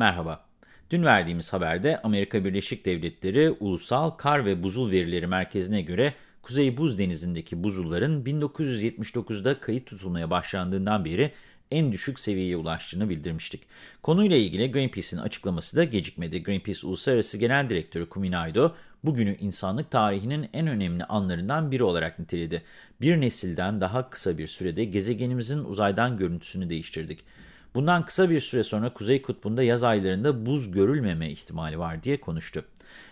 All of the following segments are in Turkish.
Merhaba. Dün verdiğimiz haberde Amerika Birleşik Devletleri Ulusal Kar ve Buzul Verileri Merkezi'ne göre Kuzey Buz Denizi'ndeki buzulların 1979'da kayıt tutulmaya başlandığından beri en düşük seviyeye ulaştığını bildirmiştik. Konuyla ilgili Greenpeace'in açıklaması da gecikmedi. Greenpeace Uluslararası Genel Direktörü Kuminaido, bugünü insanlık tarihinin en önemli anlarından biri olarak niteledi. Bir nesilden daha kısa bir sürede gezegenimizin uzaydan görüntüsünü değiştirdik. Bundan kısa bir süre sonra Kuzey Kutbu'nda yaz aylarında buz görülmeme ihtimali var diye konuştu.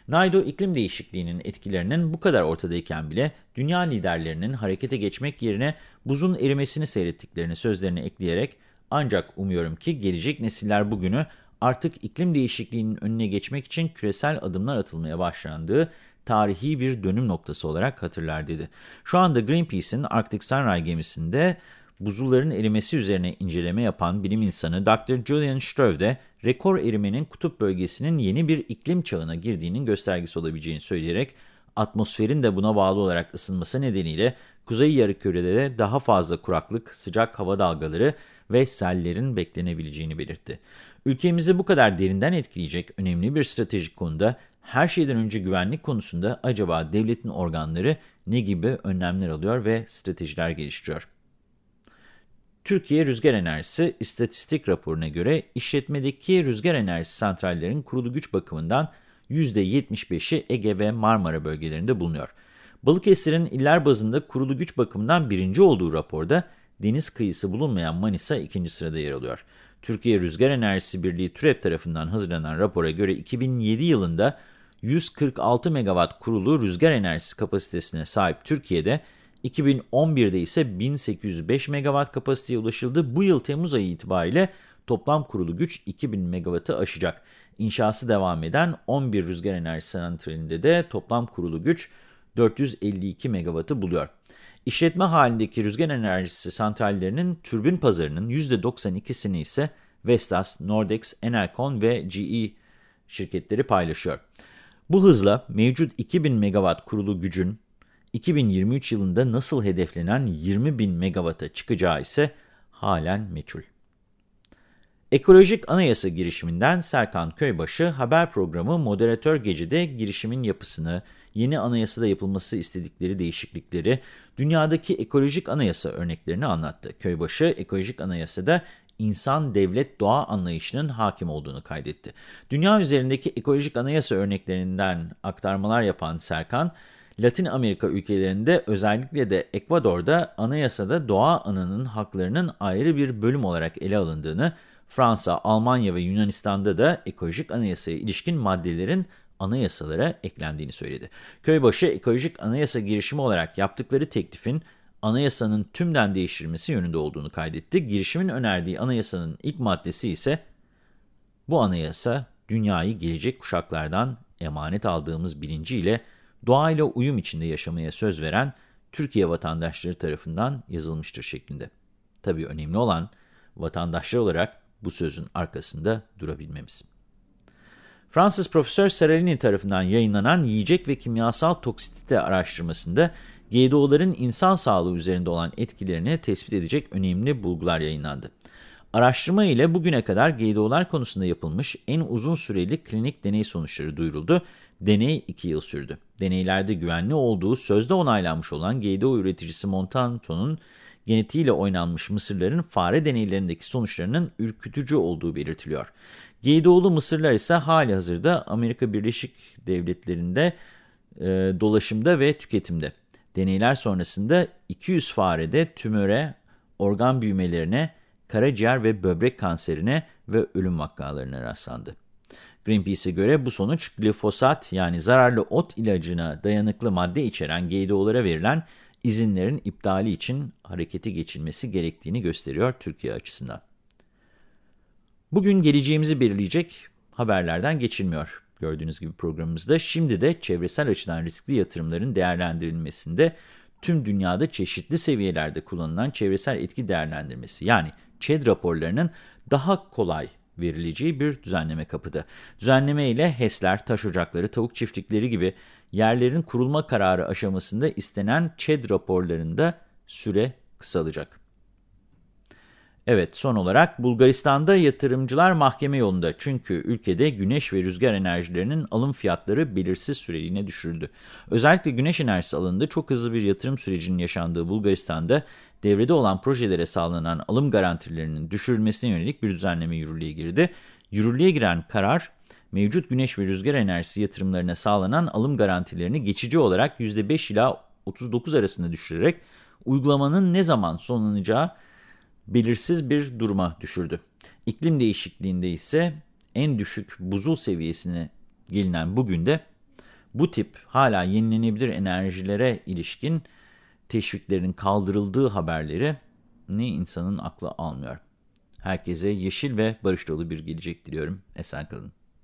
Naido iklim değişikliğinin etkilerinin bu kadar ortadayken bile dünya liderlerinin harekete geçmek yerine buzun erimesini seyrettiklerini sözlerine ekleyerek ancak umuyorum ki gelecek nesiller bugünü artık iklim değişikliğinin önüne geçmek için küresel adımlar atılmaya başlandığı tarihi bir dönüm noktası olarak hatırlar dedi. Şu anda Greenpeace'in Arctic Sunrise gemisinde buzulların erimesi üzerine inceleme yapan bilim insanı Dr. Julian Struve de rekor erimenin kutup bölgesinin yeni bir iklim çağına girdiğinin göstergesi olabileceğini söyleyerek atmosferin de buna bağlı olarak ısınması nedeniyle kuzey yarımkürede de daha fazla kuraklık, sıcak hava dalgaları ve sellerin beklenebileceğini belirtti. Ülkemizi bu kadar derinden etkileyecek önemli bir stratejik konuda her şeyden önce güvenlik konusunda acaba devletin organları ne gibi önlemler alıyor ve stratejiler geliştiriyor? Türkiye Rüzgar Enerjisi istatistik raporuna göre işletmedeki rüzgar enerjisi santrallerin kurulu güç bakımından %75'i Ege ve Marmara bölgelerinde bulunuyor. Balıkesir'in iller bazında kurulu güç bakımından birinci olduğu raporda deniz kıyısı bulunmayan Manisa ikinci sırada yer alıyor. Türkiye Rüzgar Enerjisi Birliği TÜREP tarafından hazırlanan rapora göre 2007 yılında 146 megawatt kurulu rüzgar enerjisi kapasitesine sahip Türkiye'de 2011'de ise 1805 megawatt kapasiteye ulaşıldı. Bu yıl Temmuz ayı itibariyle toplam kurulu güç 2000 megawattı aşacak. İnşası devam eden 11 rüzgar enerji santralinde de toplam kurulu güç 452 megawattı buluyor. İşletme halindeki rüzgar enerjisi santrallerinin türbin pazarının %92'sini ise Vestas, Nordex, Enercon ve GE şirketleri paylaşıyor. Bu hızla mevcut 2000 megawatt kurulu gücün 2023 yılında nasıl hedeflenen 20 bin megawata çıkacağı ise halen meçhul. Ekolojik Anayasa girişiminden Serkan Köybaşı haber programı Moderatör Gece'de girişimin yapısını, yeni anayasada yapılması istedikleri değişiklikleri, dünyadaki ekolojik anayasa örneklerini anlattı. Köybaşı, ekolojik anayasada insan, devlet, doğa anlayışının hakim olduğunu kaydetti. Dünya üzerindeki ekolojik anayasa örneklerinden aktarmalar yapan Serkan, Latin Amerika ülkelerinde özellikle de Ekvador'da anayasada doğa ananın haklarının ayrı bir bölüm olarak ele alındığını, Fransa, Almanya ve Yunanistan'da da ekolojik anayasaya ilişkin maddelerin anayasalara eklendiğini söyledi. Köybaşı ekolojik anayasa girişimi olarak yaptıkları teklifin anayasanın tümden değiştirilmesi yönünde olduğunu kaydetti. Girişimin önerdiği anayasanın ilk maddesi ise bu anayasa dünyayı gelecek kuşaklardan emanet aldığımız bilinciyle doğayla uyum içinde yaşamaya söz veren Türkiye vatandaşları tarafından yazılmıştır şeklinde. Tabii önemli olan vatandaşlar olarak bu sözün arkasında durabilmemiz. Fransız Profesör Seralini tarafından yayınlanan yiyecek ve kimyasal toksitite araştırmasında GDO'ların insan sağlığı üzerinde olan etkilerini tespit edecek önemli bulgular yayınlandı. Araştırma ile bugüne kadar GDO'lar konusunda yapılmış en uzun süreli klinik deney sonuçları duyuruldu. Deney 2 yıl sürdü. Deneylerde güvenli olduğu sözde onaylanmış olan GDO üreticisi Monsanto'nun genetiğiyle oynanmış mısırların fare deneylerindeki sonuçlarının ürkütücü olduğu belirtiliyor. GDO'lu mısırlar ise hali hazırda Amerika Birleşik Devletleri'nde e, dolaşımda ve tüketimde. Deneyler sonrasında 200 farede tümöre, organ büyümelerine, karaciğer ve böbrek kanserine ve ölüm vakalarına rastlandı. Greenpeace'e göre bu sonuç glifosat yani zararlı ot ilacına dayanıklı madde içeren GDO'lara verilen izinlerin iptali için harekete geçilmesi gerektiğini gösteriyor Türkiye açısından. Bugün geleceğimizi belirleyecek haberlerden geçilmiyor. Gördüğünüz gibi programımızda şimdi de çevresel açıdan riskli yatırımların değerlendirilmesinde tüm dünyada çeşitli seviyelerde kullanılan çevresel etki değerlendirmesi yani ÇED raporlarının daha kolay verileceği bir düzenleme kapıda. Düzenleme ile HES'ler, taş ocakları, tavuk çiftlikleri gibi yerlerin kurulma kararı aşamasında istenen ÇED raporlarında süre kısalacak. Evet, son olarak Bulgaristan'da yatırımcılar mahkeme yolunda. Çünkü ülkede güneş ve rüzgar enerjilerinin alım fiyatları belirsiz süreliğine düşürüldü. Özellikle güneş enerjisi alanında çok hızlı bir yatırım sürecinin yaşandığı Bulgaristan'da devrede olan projelere sağlanan alım garantilerinin düşürülmesine yönelik bir düzenleme yürürlüğe girdi. Yürürlüğe giren karar, mevcut güneş ve rüzgar enerjisi yatırımlarına sağlanan alım garantilerini geçici olarak %5 ila 39 arasında düşürerek uygulamanın ne zaman sonlanacağı belirsiz bir duruma düşürdü. İklim değişikliğinde ise en düşük buzul seviyesine gelinen bugün de bu tip hala yenilenebilir enerjilere ilişkin teşviklerin kaldırıldığı haberleri ne insanın aklı almıyor. Herkese yeşil ve barış dolu bir gelecek diliyorum. Esen kalın.